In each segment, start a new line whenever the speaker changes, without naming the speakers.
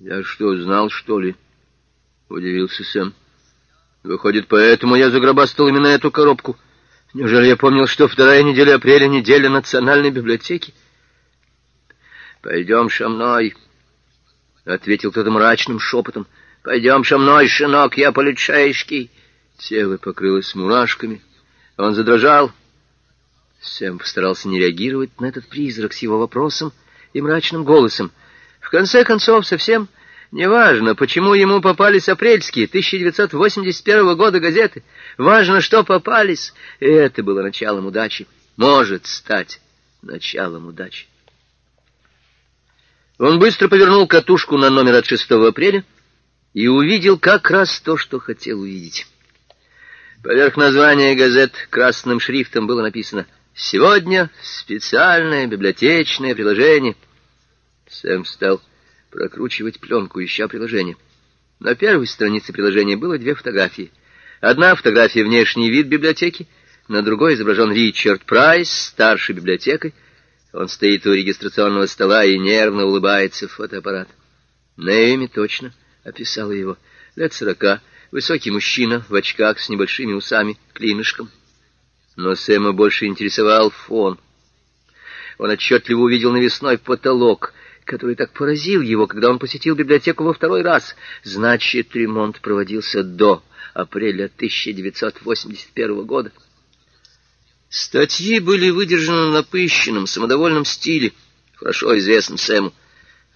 Я что, знал, что ли? Удивился Сэм. Выходит, поэтому я загробастал именно эту коробку. Неужели я помнил, что вторая неделя апреля — неделя национальной библиотеки? Пойдем со мной, — ответил кто-то мрачным шепотом. Пойдем со мной, сынок, я полицейский. Тело покрылось мурашками. Он задрожал. Сэм постарался не реагировать на этот призрак с его вопросом и мрачным голосом. В конце концов, совсем неважно, почему ему попались апрельские 1981 года газеты. Важно, что попались, и это было началом удачи. Может стать началом удачи. Он быстро повернул катушку на номер от 6 апреля и увидел как раз то, что хотел увидеть. Поверх названия газет красным шрифтом было написано «Сегодня специальное библиотечное приложение». Сэм стал прокручивать пленку, ища приложение. На первой странице приложения было две фотографии. Одна фотография — внешний вид библиотеки, на другой изображен Ричард Прайс, старший библиотекарь. Он стоит у регистрационного стола и нервно улыбается в фотоаппарат. Нэйми точно описала его. Лет сорока, высокий мужчина в очках с небольшими усами, клинышком. Но Сэма больше интересовал фон. Он отчетливо увидел навесной потолок — который так поразил его, когда он посетил библиотеку во второй раз. Значит, ремонт проводился до апреля 1981 года. Статьи были выдержаны в напыщенном, самодовольном стиле, хорошо известном Сэму.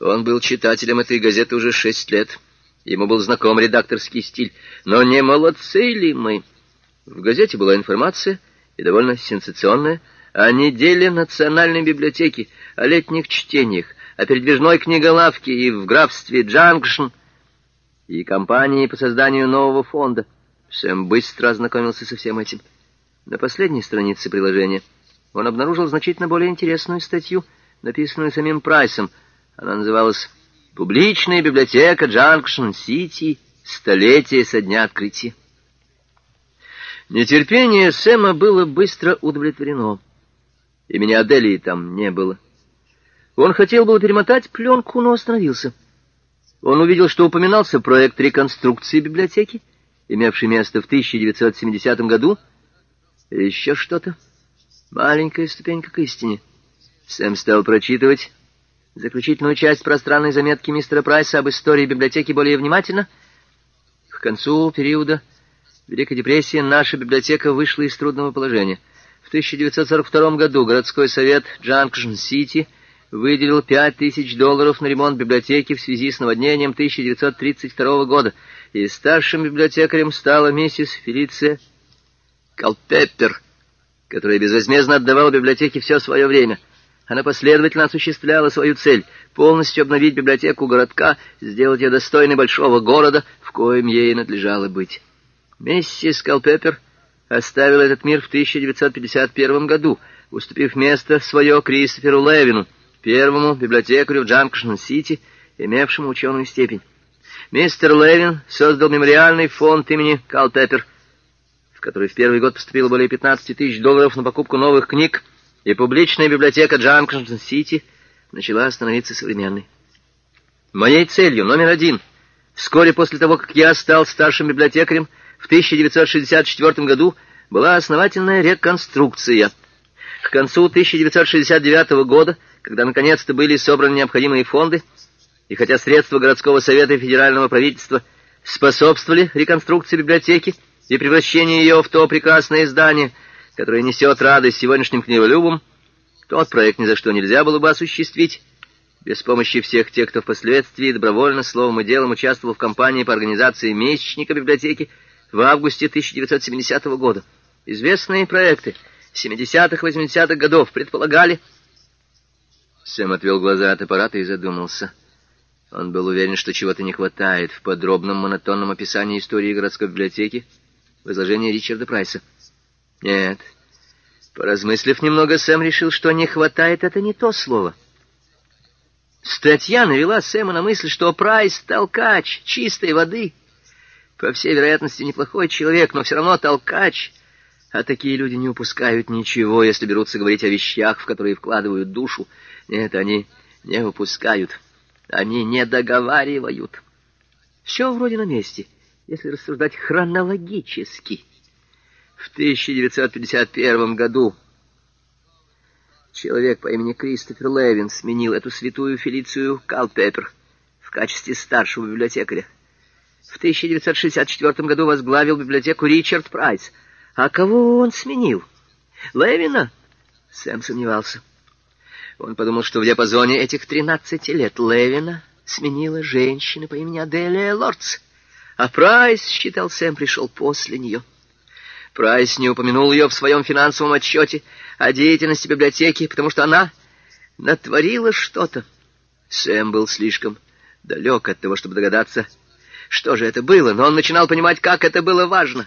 Он был читателем этой газеты уже шесть лет. Ему был знаком редакторский стиль. Но не молодцы ли мы? В газете была информация, и довольно сенсационная, о неделе Национальной библиотеки, о летних чтениях, о передвижной книголавке и в графстве Джанкшн, и компании по созданию нового фонда. Сэм быстро ознакомился со всем этим. На последней странице приложения он обнаружил значительно более интересную статью, написанную самим Прайсом. Она называлась «Публичная библиотека Джанкшн-Сити. Столетие со дня открытия». Нетерпение Сэма было быстро удовлетворено. Имени Аделии там не было. Он хотел было перемотать пленку, но остановился. Он увидел, что упоминался проект реконструкции библиотеки, имевший место в 1970 году. Еще что-то. Маленькая ступенька к истине. Сэм стал прочитывать заключительную часть пространной заметки мистера Прайса об истории библиотеки более внимательно. К концу периода Великой депрессии наша библиотека вышла из трудного положения. В 1942 году городской совет Джанкшн-Сити — выделил пять тысяч долларов на ремонт библиотеки в связи с наводнением 1932 года, и старшим библиотекарем стала миссис Фелиция Калпеппер, которая безвозмездно отдавала библиотеке все свое время. Она последовательно осуществляла свою цель — полностью обновить библиотеку городка, сделать ее достойной большого города, в коем ей надлежало быть. Миссис Калпеппер оставила этот мир в 1951 году, уступив место свое Кристоферу Левину — первому библиотекарю в Джанкшн-Сити, имевшему ученую степень. Мистер Левин создал мемориальный фонд имени Калпеппер, в который в первый год поступило более 15 тысяч долларов на покупку новых книг, и публичная библиотека Джанкшн-Сити начала становиться современной. Моей целью номер один, вскоре после того, как я стал старшим библиотекарем в 1964 году, была основательная реконструкция. К концу 1969 года когда наконец-то были собраны необходимые фонды, и хотя средства городского совета и федерального правительства способствовали реконструкции библиотеки и превращению ее в то прекрасное здание, которое несет радость сегодняшним книголюбам, тот проект ни за что нельзя было бы осуществить без помощи всех тех, кто впоследствии добровольно словом и делом участвовал в кампании по организации месячника библиотеки в августе 1970 года. Известные проекты 70-х-80-х годов предполагали Сэм отвел глаза от аппарата и задумался. Он был уверен, что чего-то не хватает в подробном монотонном описании истории городской библиотеки в изложении Ричарда Прайса. Нет. Поразмыслив немного, Сэм решил, что «не хватает» — это не то слово. Статья навела Сэма на мысль, что Прайс — толкач чистой воды. По всей вероятности, неплохой человек, но все равно толкач. А такие люди не упускают ничего, если берутся говорить о вещах, в которые вкладывают душу. Нет, они не выпускают. Они не договаривают. Все вроде на месте, если рассуждать хронологически. В 1951 году человек по имени Кристофер Левин сменил эту святую Фелицию Калпеппер в качестве старшего библиотекаря. В 1964 году возглавил библиотеку Ричард Прайс. А кого он сменил? Левина? Сэм сомневался. Он подумал, что в диапазоне этих тринадцати лет Левина сменила женщина по имени Аделия Лордс, а Прайс, считал Сэм, пришел после нее. Прайс не упомянул ее в своем финансовом отчете о деятельности библиотеки, потому что она натворила что-то. Сэм был слишком далек от того, чтобы догадаться, что же это было, но он начинал понимать, как это было важно.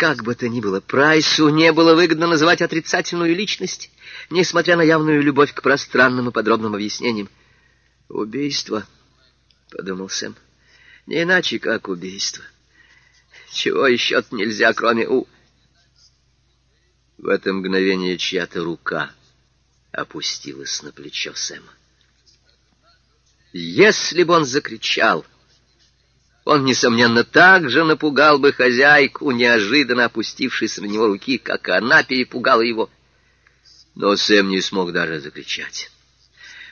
Как бы то ни было, Прайсу не было выгодно называть отрицательную личность, несмотря на явную любовь к пространным и подробным объяснениям. «Убийство», — подумал Сэм, — «не иначе, как убийство. Чего еще нельзя, кроме у...» В это мгновение чья-то рука опустилась на плечо Сэма. Если бы он закричал, он, несомненно, так же напугал бы хозяйку, неожиданно опустившейся на него руки, как она перепугала его. Но Сэм не смог даже закричать.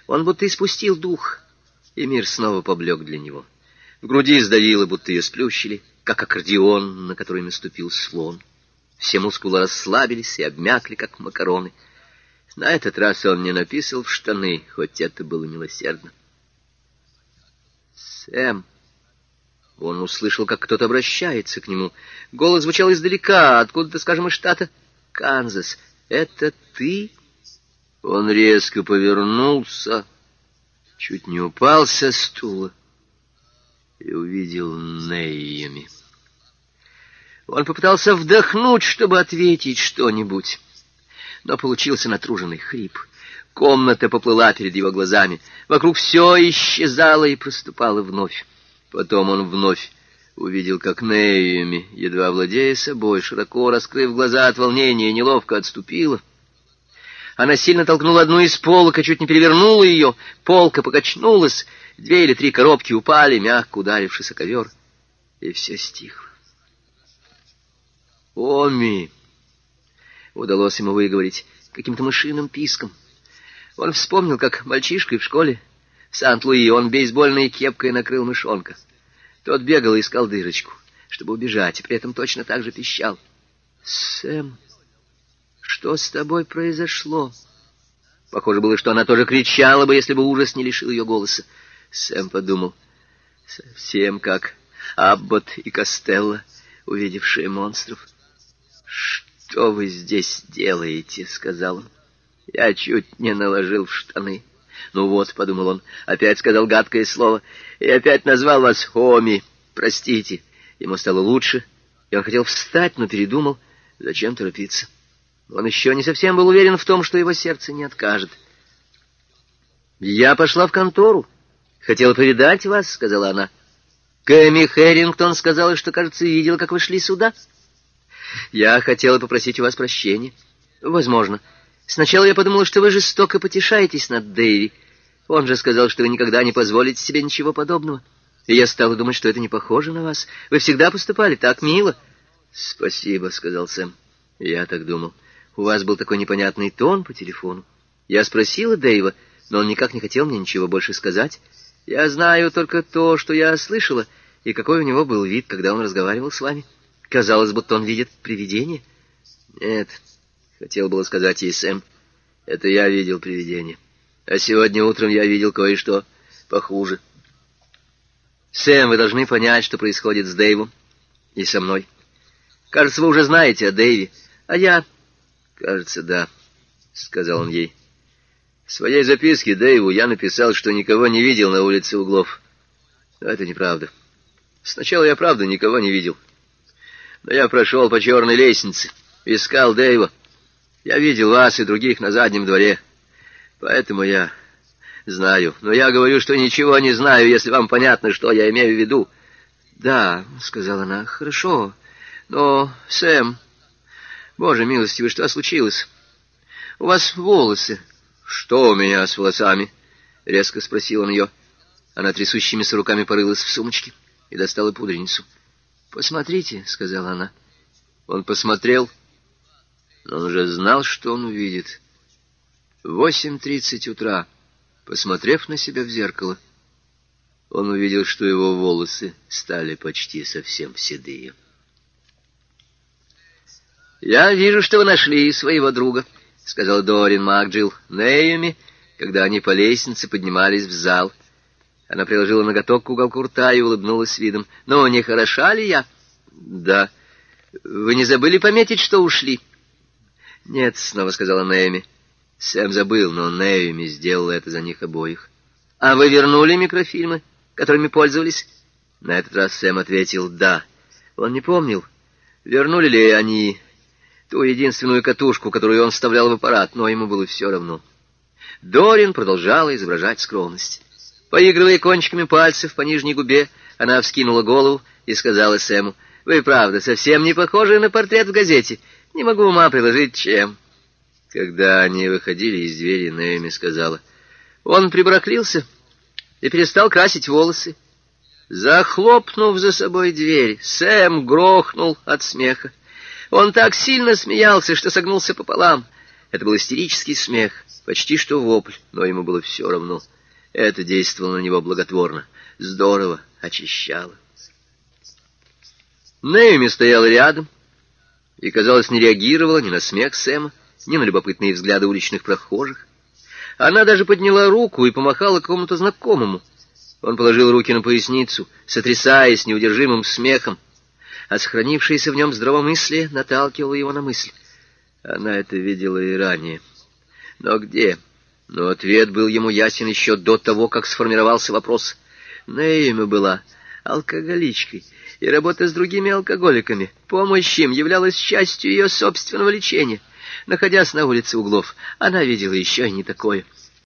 Он будто испустил дух, и мир снова поблек для него. В груди сдавило, будто ее сплющили, как аккордеон, на который наступил слон. Все мускулы расслабились и обмякли, как макароны. На этот раз он не написал в штаны, хоть это было милосердно. «Сэм!» Он услышал, как кто-то обращается к нему. Голос звучал издалека, откуда-то, скажем, из штата Канзас. «Это ты?» Он резко повернулся, чуть не упал со стула и увидел Нейями. Он попытался вдохнуть, чтобы ответить что-нибудь, но получился натруженный хрип. Комната поплыла перед его глазами. Вокруг все исчезало и проступало вновь. Потом он вновь увидел, как Нейми, едва владея собой, широко раскрыв глаза от волнения, неловко отступила. Она сильно толкнула одну из полок, а чуть не перевернула ее. Полка покачнулась, две или три коробки упали, мягко ударившись о ковер, и все стихло. «Оми!» — удалось ему выговорить каким-то мышиным писком. Он вспомнил, как мальчишкой в школе в Сант-Луи он бейсбольной кепкой накрыл мышонка. Тот бегал и искал дырочку, чтобы убежать, и при этом точно так же пищал. «Сэм, что с тобой произошло?» Похоже было, что она тоже кричала бы, если бы ужас не лишил ее голоса. Сэм подумал, совсем как Аббот и Костелло, увидевшие монстров. «Что вы здесь делаете?» — сказал он. «Я чуть не наложил в штаны». «Ну вот», — подумал он, — опять сказал гадкое слово, и опять назвал вас Хоми. Простите». Ему стало лучше, и он хотел встать, но передумал, зачем торопиться. Он еще не совсем был уверен в том, что его сердце не откажет. «Я пошла в контору. Хотела повидать вас», — сказала она. «Кэми Хэрингтон сказала, что, кажется, видела, как вы шли сюда. Я хотела попросить у вас прощения. Возможно». Сначала я подумала, что вы жестоко потешаетесь над Дэйви. Он же сказал, что вы никогда не позволите себе ничего подобного. И я стала думать, что это не похоже на вас. Вы всегда поступали так мило. — Спасибо, — сказал Сэм. — Я так думал. У вас был такой непонятный тон по телефону. Я спросила Дэйва, но он никак не хотел мне ничего больше сказать. Я знаю только то, что я слышала, и какой у него был вид, когда он разговаривал с вами. Казалось, будто он видит привидение. — Нет, Хотел было сказать ей Сэм. Это я видел привидение. А сегодня утром я видел кое-что похуже. Сэм, вы должны понять, что происходит с Дэйвом и со мной. Кажется, вы уже знаете о Дэйве. А я... Кажется, да, — сказал он ей. В своей записке Дэйву я написал, что никого не видел на улице Углов. Но это неправда. Сначала я правда никого не видел. Но я прошел по черной лестнице, искал Дэйва. Я видел вас и других на заднем дворе, поэтому я знаю. Но я говорю, что ничего не знаю, если вам понятно, что я имею в виду. — Да, — сказала она, — хорошо. Но, Сэм, боже милостивый, что случилось? У вас волосы. — Что у меня с волосами? — резко спросил он ее. Она трясущимися руками порылась в сумочке и достала пудреницу. «Посмотрите», — сказала она. Он посмотрел, но он уже знал, что он увидит. Восемь тридцать утра, посмотрев на себя в зеркало, он увидел, что его волосы стали почти совсем седые. «Я вижу, что вы нашли своего друга», — сказал Дорин Макджилл Нейоми, когда они по лестнице поднимались в зал. Она приложила ноготок к уголку рта и улыбнулась видом. «Ну, не хороша ли я?» «Да. Вы не забыли пометить, что ушли?» «Нет», — снова сказала Нейоми. Сэм забыл, но Нейоми сделала это за них обоих. «А вы вернули микрофильмы, которыми пользовались?» На этот раз Сэм ответил «да». Он не помнил, вернули ли они ту единственную катушку, которую он вставлял в аппарат, но ему было все равно. Дорин продолжала изображать скромность. Поигрывая кончиками пальцев по нижней губе, она вскинула голову и сказала Сэму, «Вы, правда, совсем не похожи на портрет в газете. Не могу ума приложить, чем». Когда они выходили из двери, Нэоми сказала, «Он прибраклился и перестал красить волосы». Захлопнув за собой дверь, Сэм грохнул от смеха. Он так сильно смеялся, что согнулся пополам. Это был истерический смех, почти что вопль, но ему было все равно. Это действовало на него благотворно, здорово очищало. Нэйми стояла рядом и, казалось, не реагировала ни на смех Сэма, ни на любопытные взгляды уличных прохожих. Она даже подняла руку и помахала какому-то знакомому. Он положил руки на поясницу, сотрясаясь неудержимым смехом, а сохранившееся в нем здравомыслие наталкивало его на мысль. Она это видела и ранее. Но где? Но ответ был ему ясен еще до того, как сформировался вопрос. Нейми была алкоголичкой, и работа с другими алкоголиками, помощь им являлась частью ее собственного лечения. Находясь на улице углов, она видела еще и не такое —